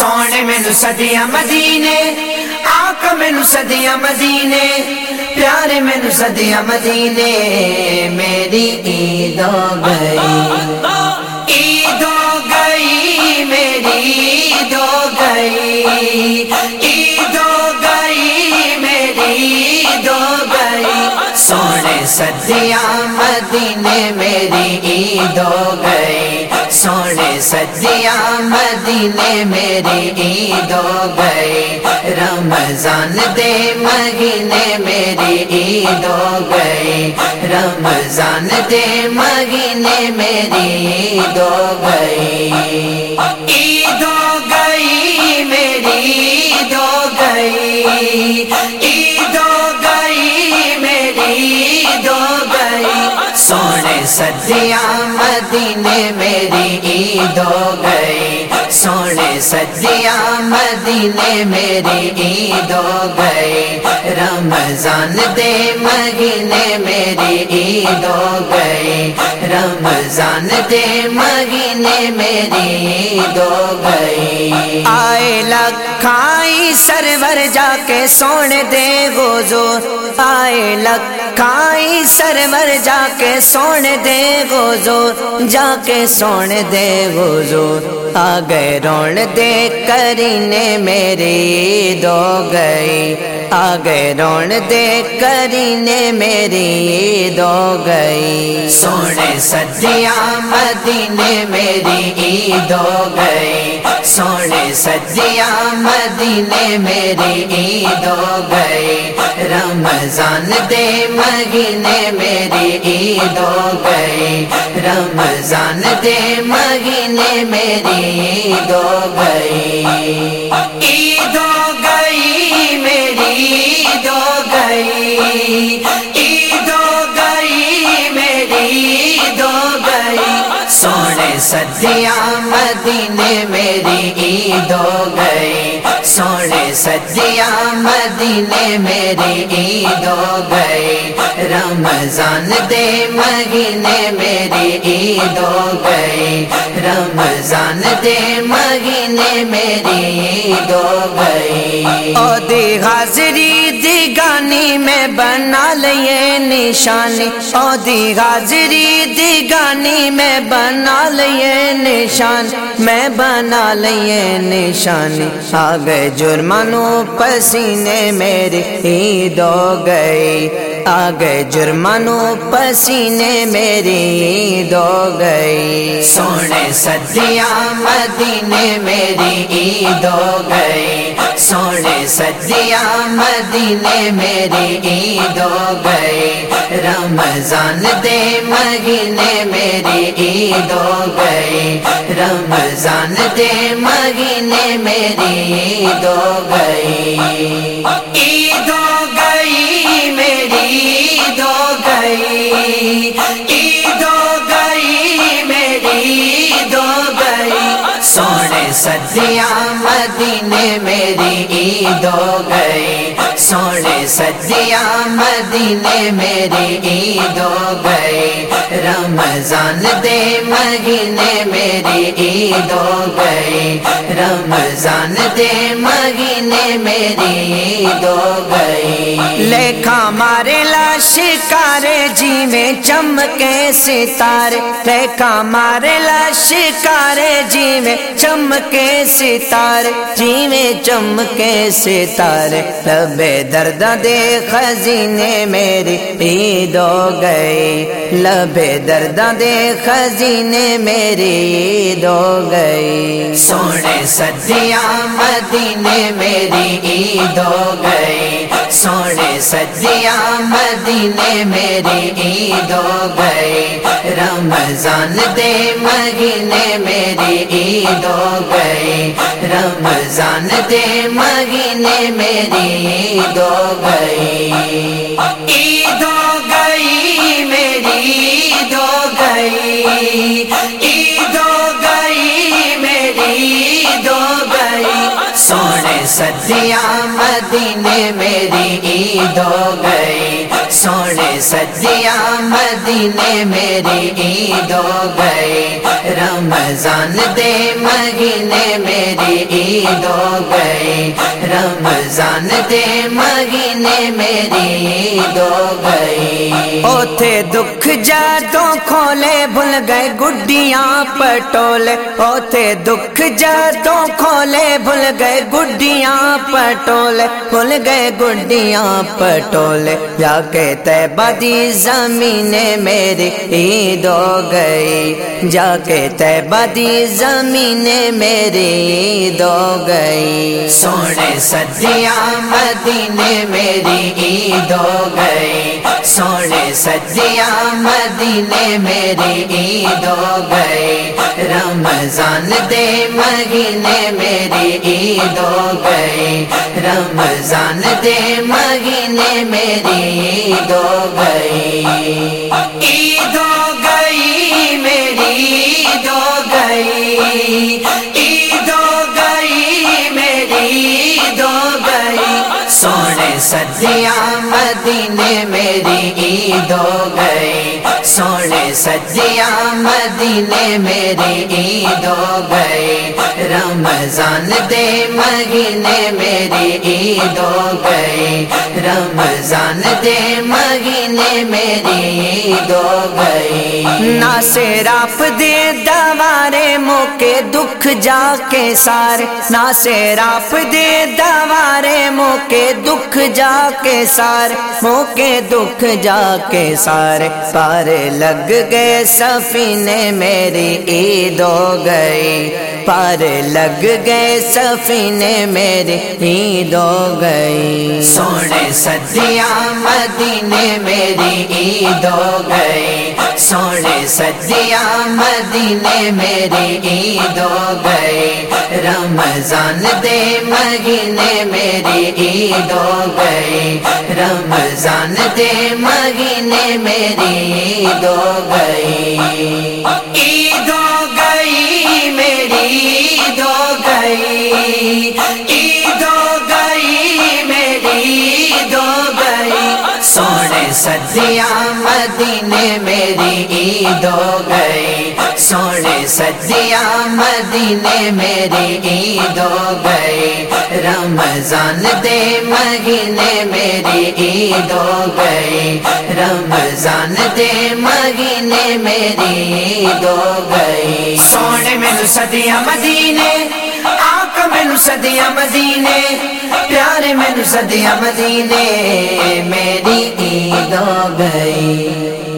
سونے مینو سدیا مدینے آک مینو سدیا مدینے، پیارے مینو سدیا مدینے، میری عید ہو گئی۔ عید ہو گئی، میری عید ہو گئی۔ عید ہو گئی، میری عید ہو گئی۔ سونے سدیا مدینے، میری عید ہو گئی۔ سونے سدیا مدینے میری عید ہو گئی۔ رمضان دے مہینے میری عید ہو گئی۔ رمضان دے مہینے میری عید ہو گئی۔ عید ہو گئی، میری عید ہو گئی۔ سونے سدیا مدینے میری عید ہو گئی۔ سونے سدیا مدینے میری عید ہو گئی۔ رمضان دے مہینے میری عید ہو گئی۔ رمضان دے مہینے میری عید ہو گئی۔ آئے لکھائی سرور جا کے سونے دے گوزو آئے لکھائی سرور جا کے سونے دے گوزو جا کے سونے دے گوزو آ گئے رون دے کرینے میری دو گئی۔ آ گئے رون دے کرینے میری دو گئی۔ سونے سدیا مدینے میری عید ہو گئی۔ سونے سدیا مدینے میری عید ہو گئی۔ رمضان دے مہینے میری عید ہو گئی۔ رمضان دے مہینے میری عید ہو گئی۔ عید ہو گئی، میری عید ہو گئی۔ سونے سدیا مدینے میری عید ہو گئی۔ سونے سدیا مدینے میری عید ہو گئی۔ رمضان دے مہینے میری عید ہو گئی۔ رمضان دے مہینے میری عید ہو گئی۔ او دی حاضری دی گانی میں بنا لیے نشانی۔ او دی حاضری دی گانی میں بنا لیے نشان میں بنا لئیے نشانی آ گئے جرمانوں پسینے میری عید ہو گئی۔ آ گئے جرمانو پسینے میری عید ہو گئی۔ سونے سدیا مدینے میری عید ہو گئی۔ سونے سدیا مدینے میری عید ہو گئی۔ رمضان دے مہینے میری عید ہو گئی۔ رمضان دے مہینے میری عید ہو گئی۔ سونے مدینے میری عید ہو گئی۔ سونے سدیا مدینے میری عید ہو گئی۔ رمضان دے مہینے میری عید ہو گئی۔ رمضان دے مہینے میری عید ہو گئی۔ لکھا مارے لاش کارے جی میں چمکے ستارے لکھا مارے لاش کارے جی میں چمکے ستارے جی میں چمکے ستارے لبے درد دے خزینے میری عید ہو گئی۔ لبے درد دے خزینے میری عید ہو گئی۔ سونے سدیا مدینے میری عید ہو گئی۔ سونے سدیا مدینے میری عید ہو گئی۔ رمضان دے مہینے میری عید ہو گئی۔ رمضان دے مہینے میری عید ہو گئی۔ عید ہو گئی، میری عید ہو گئی۔ سدیاں مدینے میری عید ہو گئی۔ سونے سدیاں مدینے میری عید ہو گئی۔ رمضان دے مہینے میری عید ہو گئی۔ رمضان دے مہینے میری عید ہو گئی۔ اوتھے دکھ جادوں کھولے، بھول گئے گڈیاں پٹولے۔ اوتھے دکھ جادوں کھولے، بھول گئے گڈیاں پٹولے بھول گئے گڈیاں پٹولے یا کہ تیبہ دی زمین میری عید ہو گئی۔ جا کے تیبہ دی زمین میری عید ہو گئی۔ سونے سدیاں مدینے میری عید ہو گئی۔ سونے سدیاں مدینے میری عید ہو گئی۔ رمضان دے مہینے میری عید ہو گئی۔ رمضان دے مہینے میری عید ہو گئی۔ عید ہو گئی، میری عید ہو گئی۔ عید ہو گئی، میری عید ہو گئی۔ سونے سدیاں مدینے میری عید ہو سجیا مدینے میری عید ہو گئی رمضان دے مہینے میری عید ہو گئی رمضان دے مہینے میری عید ہو گئی نہ صرف دے دوارے دکھ جا کے سارے نہ سے دے دوارے موقع دکھ جا کے سارے موقع دکھ جا کے سارے۔ پارے لگ گئے سفینے میری، عید ہو گئی۔ پار لگ گئے سفینے میری عید ہو گئی۔ سونے سدیاں مدینے میری عید ہو گئی۔ سونے سدیاں مدینے میری عید ہو گئی۔ رمضان دے مہینے میری عید ہو گئی۔ رمضان دے مہینے میری عید ہو گئی۔ گئی عید ہو گئی، میری عید ہو گئی۔ سونے سدیاں مدینے، میری عید ہو گئی۔ سونے سدیاں مدینے، میری عید ہو گئی۔ رمضان دے مہینے، میری عید ہو گئی۔ رمضان دے مہینے، میری عید ہو گئی۔ سونے مینو سدیاں مدینے مینو سدیاں مدینے پیارے مینو سدیاں مدینے میری عید ہو گئی۔